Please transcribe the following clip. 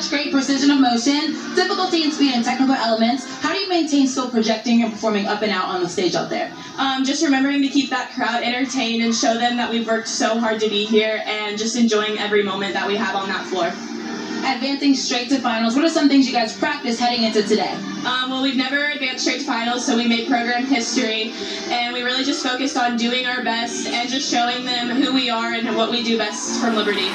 such great precision of motion, difficulty and speed and technical elements, how do you maintain still projecting and performing up and out on the stage out there? Um, just remembering to keep that crowd entertained and show them that we've worked so hard to be here and just enjoying every moment that we have on that floor. Advancing straight to finals, what are some things you guys practice heading into today? Um, well, we've never advanced straight to finals, so we made program history, and we really just focused on doing our best and just showing them who we are and what we do best from Liberty.